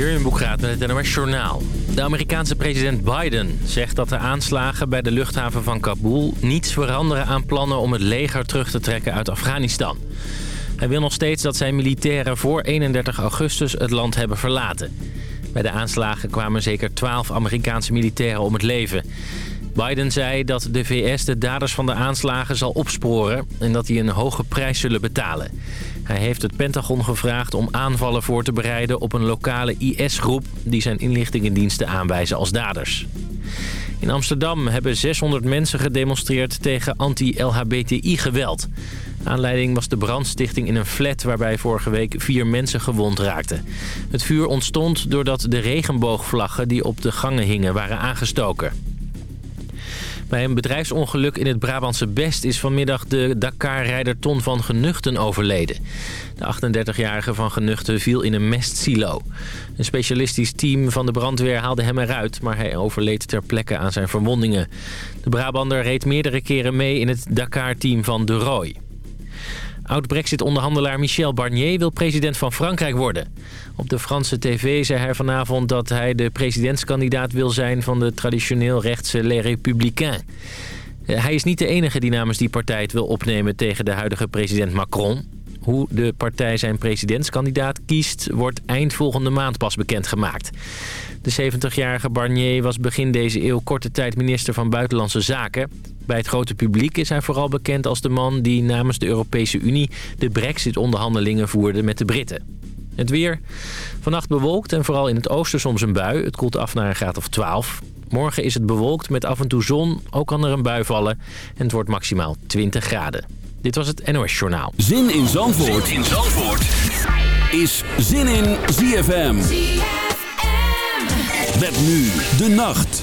Jurjen Boekraat met het NOS Journaal. De Amerikaanse president Biden zegt dat de aanslagen bij de luchthaven van Kabul... niets veranderen aan plannen om het leger terug te trekken uit Afghanistan. Hij wil nog steeds dat zijn militairen voor 31 augustus het land hebben verlaten. Bij de aanslagen kwamen zeker 12 Amerikaanse militairen om het leven. Biden zei dat de VS de daders van de aanslagen zal opsporen... en dat die een hoge prijs zullen betalen. Hij heeft het Pentagon gevraagd om aanvallen voor te bereiden op een lokale IS-groep... die zijn inlichtingendiensten aanwijzen als daders. In Amsterdam hebben 600 mensen gedemonstreerd tegen anti-LHBTI-geweld. Aanleiding was de brandstichting in een flat waarbij vorige week vier mensen gewond raakten. Het vuur ontstond doordat de regenboogvlaggen die op de gangen hingen waren aangestoken. Bij een bedrijfsongeluk in het Brabantse Best is vanmiddag de Dakar-rijder Ton van Genuchten overleden. De 38-jarige van Genuchten viel in een mestsilo. Een specialistisch team van de brandweer haalde hem eruit, maar hij overleed ter plekke aan zijn verwondingen. De Brabander reed meerdere keren mee in het Dakar-team van De Roy. Oud-Brexit-onderhandelaar Michel Barnier wil president van Frankrijk worden. Op de Franse tv zei hij vanavond dat hij de presidentskandidaat wil zijn... van de traditioneel rechtse Les Républicains. Hij is niet de enige die namens die partij het wil opnemen tegen de huidige president Macron. Hoe de partij zijn presidentskandidaat kiest, wordt eind volgende maand pas bekendgemaakt. De 70-jarige Barnier was begin deze eeuw korte tijd minister van Buitenlandse Zaken. Bij het grote publiek is hij vooral bekend als de man die namens de Europese Unie de brexit-onderhandelingen voerde met de Britten. Het weer. Vannacht bewolkt en vooral in het oosten soms een bui. Het koelt af naar een graad of 12. Morgen is het bewolkt met af en toe zon. Ook kan er een bui vallen. En het wordt maximaal 20 graden. Dit was het NOS Journaal. Zin in Zandvoort, zin in Zandvoort. is Zin in ZFM. ZFM. Met nu de nacht.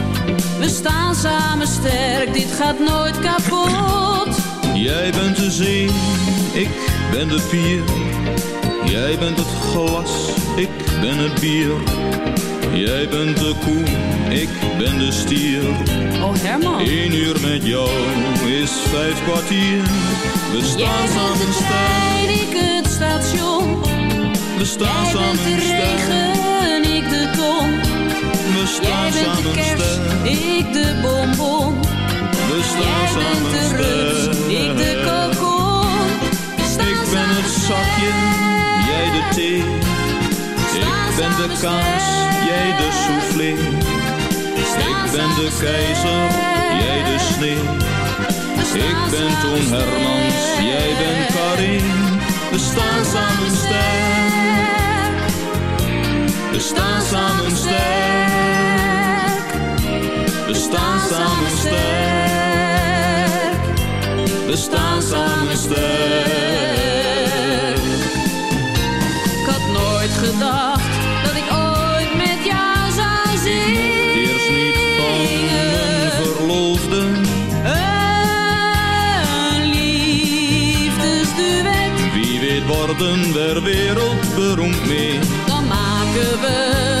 We staan samen sterk, dit gaat nooit kapot. Jij bent de zee, ik ben de pier. Jij bent het glas, ik ben het bier. Jij bent de koe, ik ben de stier. Oh Herman. Eén uur met jou is vijf kwartier. We staan Jij samen de trein, ik het station. We staan Jij samen bent de regen, ik de ton. Ik de bonbon. We staan Jij bent samen de rust, ik de kokon. Ik ben het zakje, jij de thee. Ik ben de kaas, jij de soufflé. Ik ben de keizer, jij de sneeuw. Ik ben Toon Hermans, jij bent Karin. We staan samen sterk. We staan samen sterk. We staan samen sterk. We staan samen sterk. Ik had nooit gedacht dat ik ooit met jou zou zingen. Eerst niet van mijn verloofde. Een liefdesduet, Wie weet worden we wereldberoemd mee. dan maken we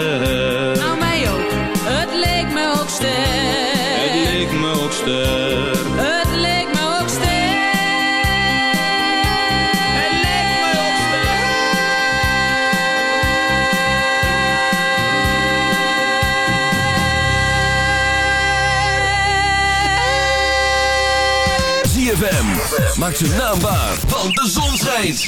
Ook. Het leek me ook sterk. Het leek me ook ZFM. Maak zijn naam waar, want de zon schijnt.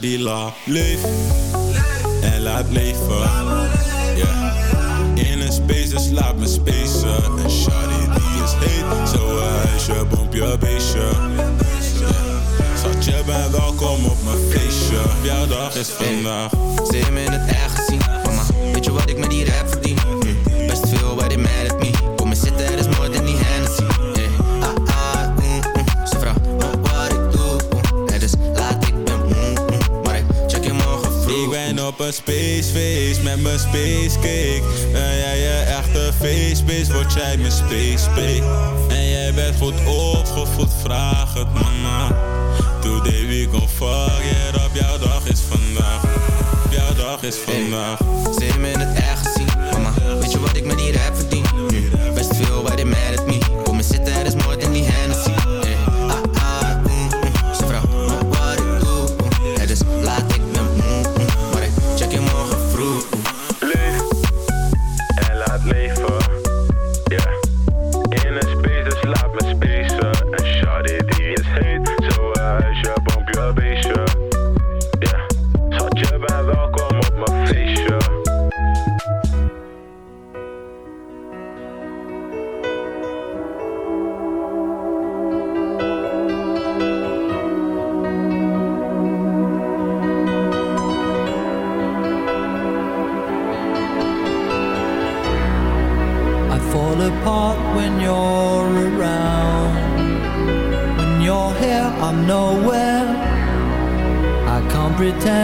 Lila. Leef en laat leven. Yeah. In een space, dus laat me spacen. Een shawty die is heet, zo een huisje, boompje, beestje. Yeah. Schat, je bent welkom op mijn feestje. Jouw dag is vandaag. Hebben me in het echt gezien. Mama, weet je wat ik met die rap een spacefeest met mijn space cake. Ben jij je echte feestbeest, word jij mijn space cake. En jij bent goed opgevoed, vraag het mama. Today we gon' fuck it up, jouw dag is vandaag. Jouw dag is vandaag. Ze hebben me in het echt gezien. Mama, weet je wat ik met die rap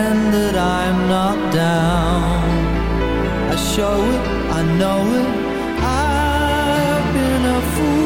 pretend that I'm not down. I show it, I know it. I've been a fool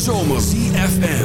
De zomer.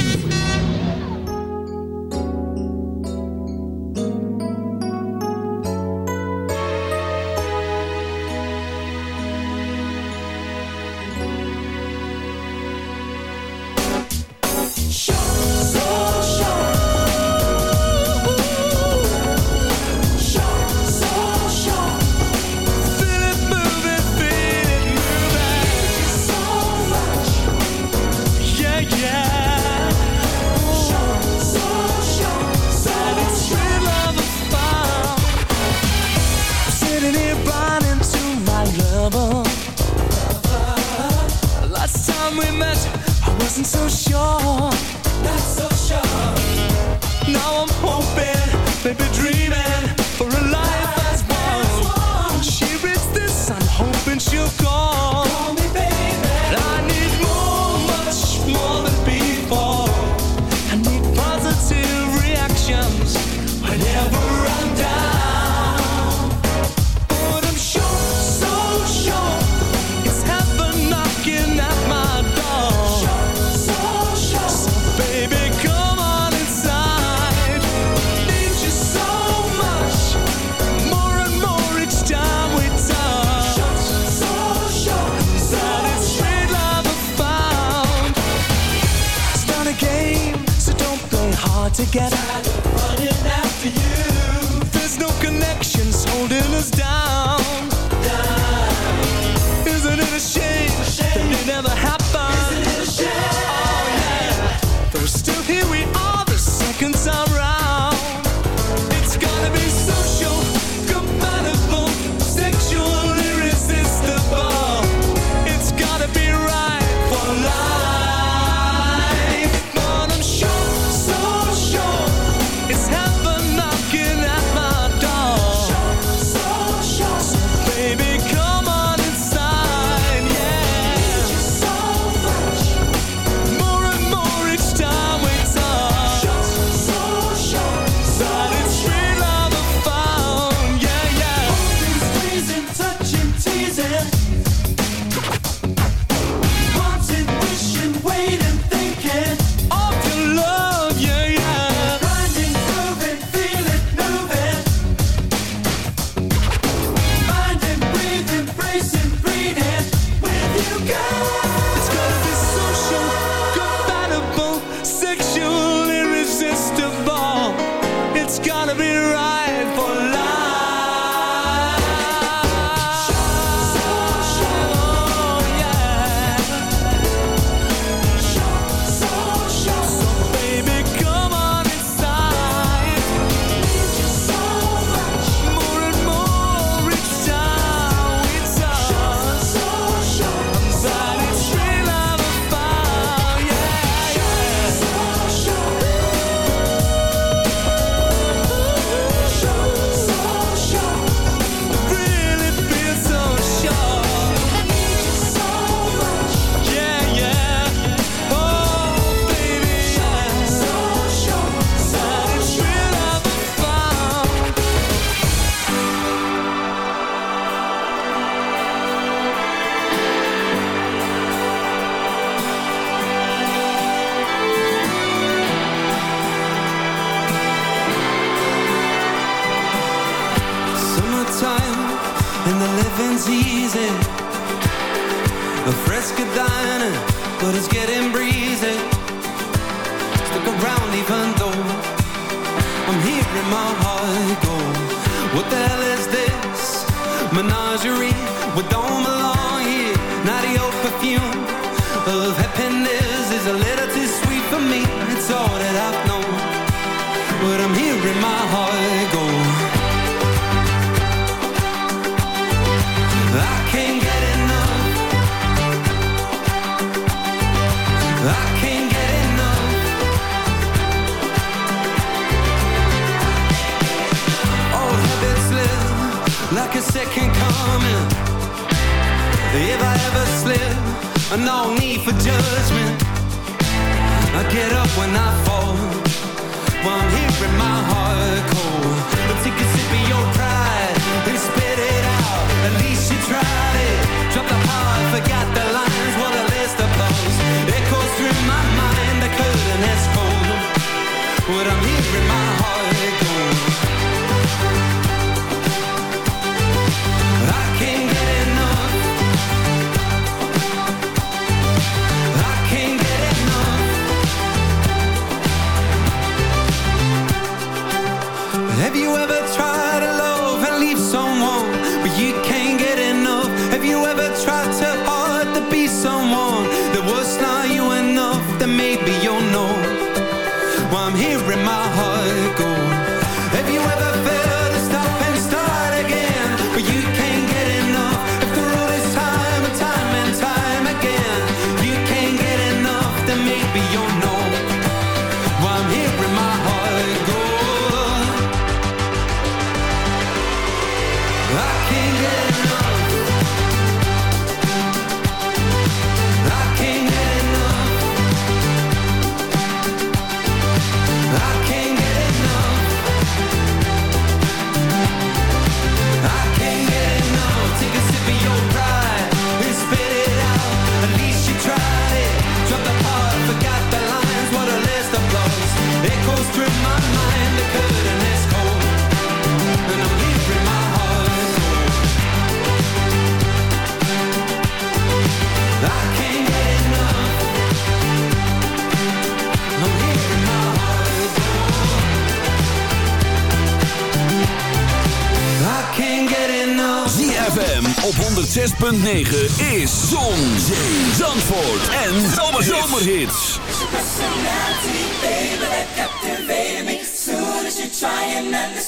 together. Tired running after you. There's no connections holding us down.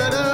i don't up.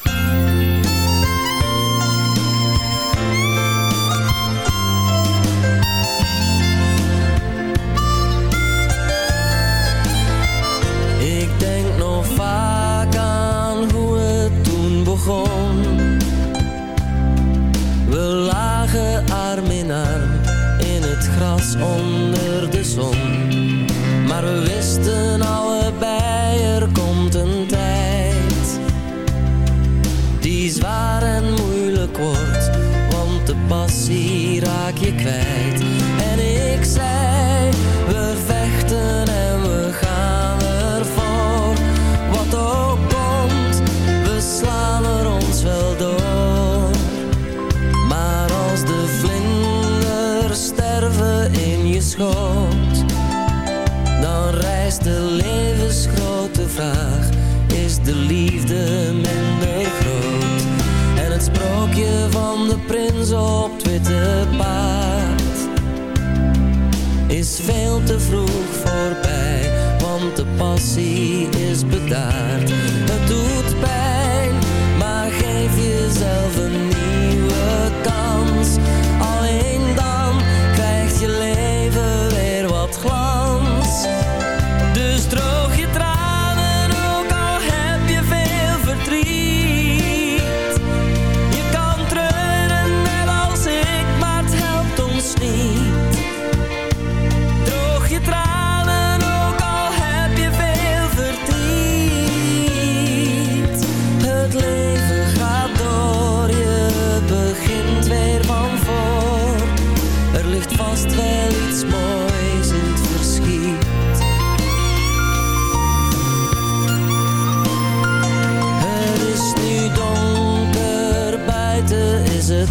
zie is bedaard.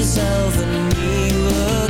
yourself a new look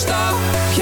zet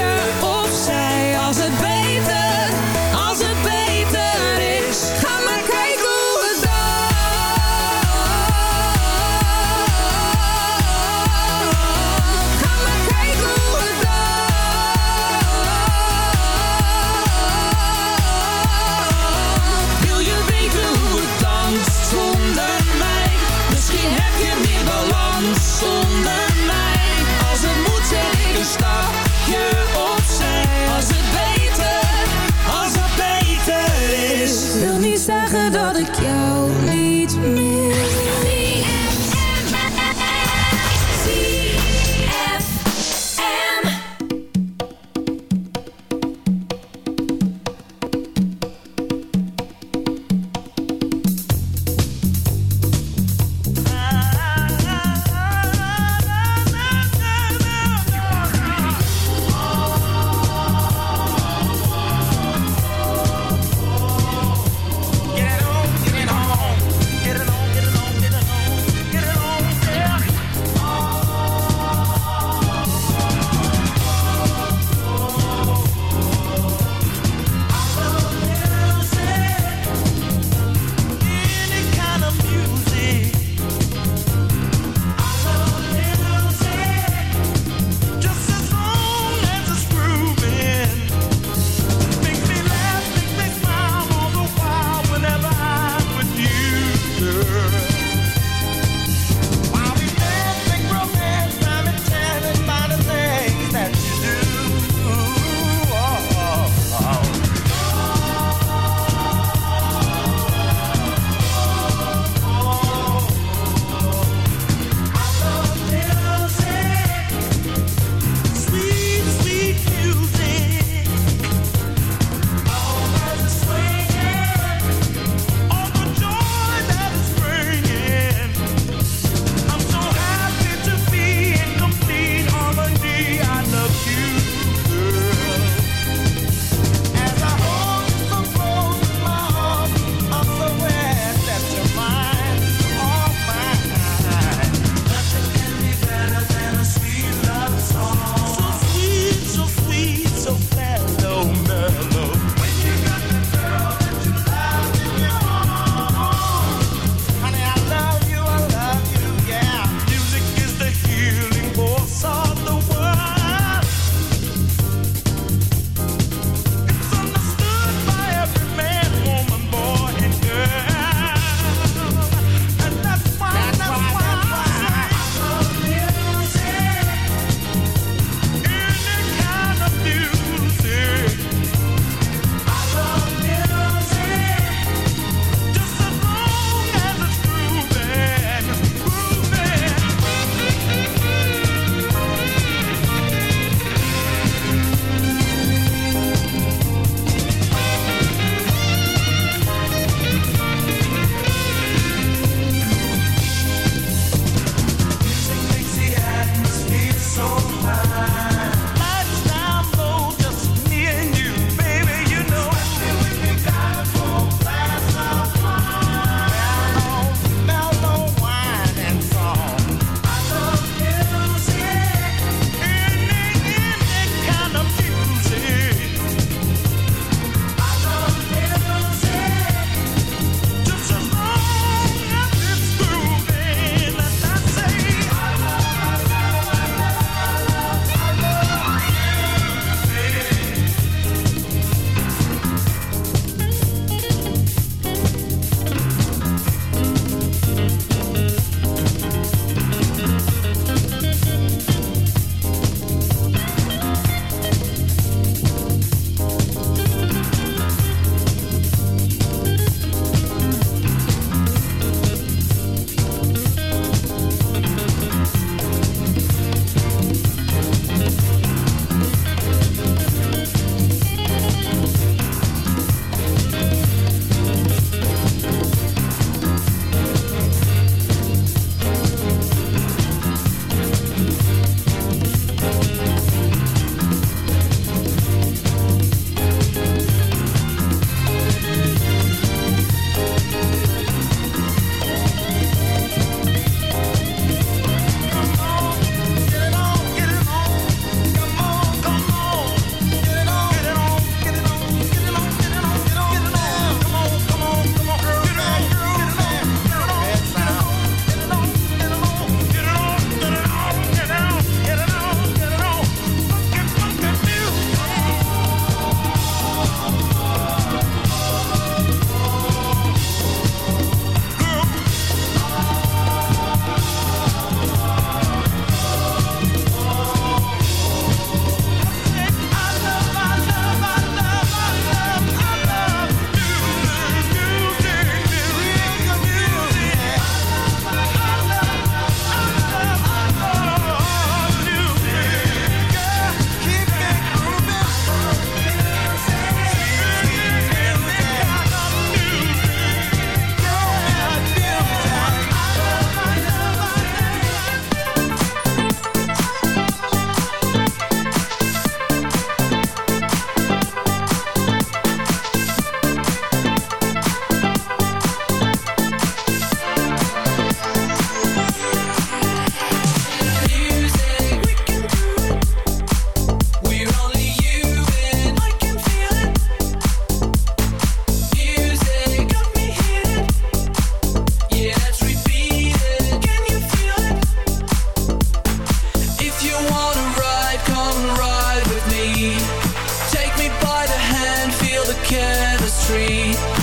chemistry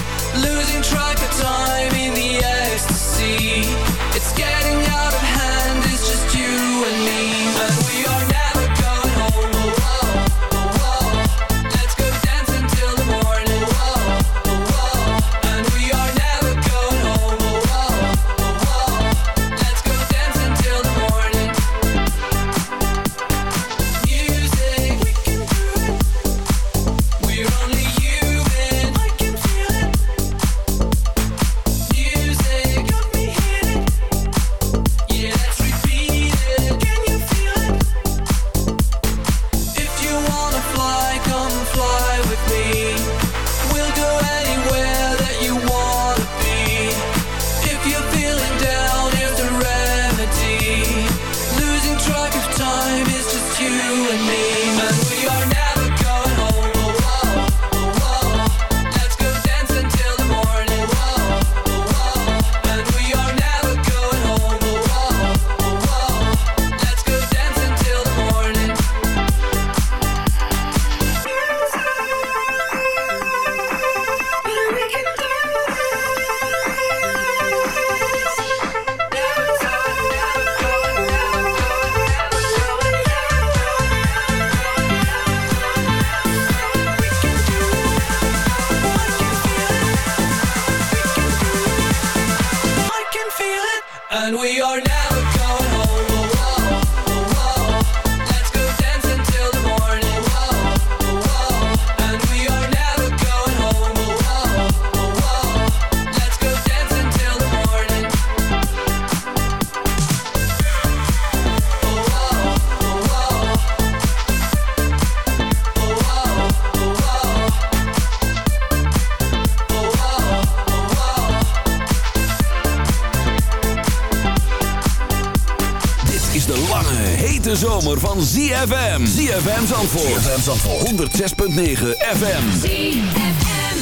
zomer van ZFM. ZFM Zandvoort. ZFM Zandvoort. 106.9 FM. ZFM.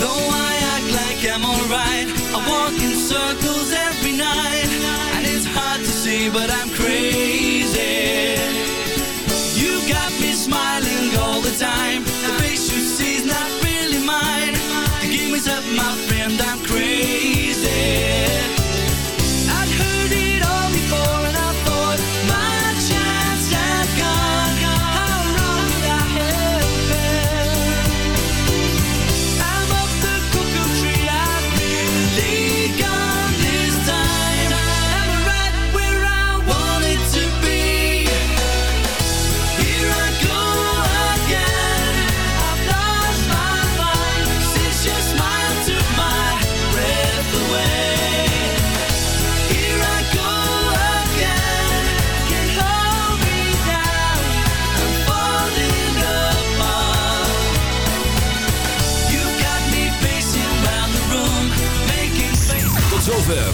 Though I act like I'm alright, I walk in circles every night. And it's hard to see, but I'm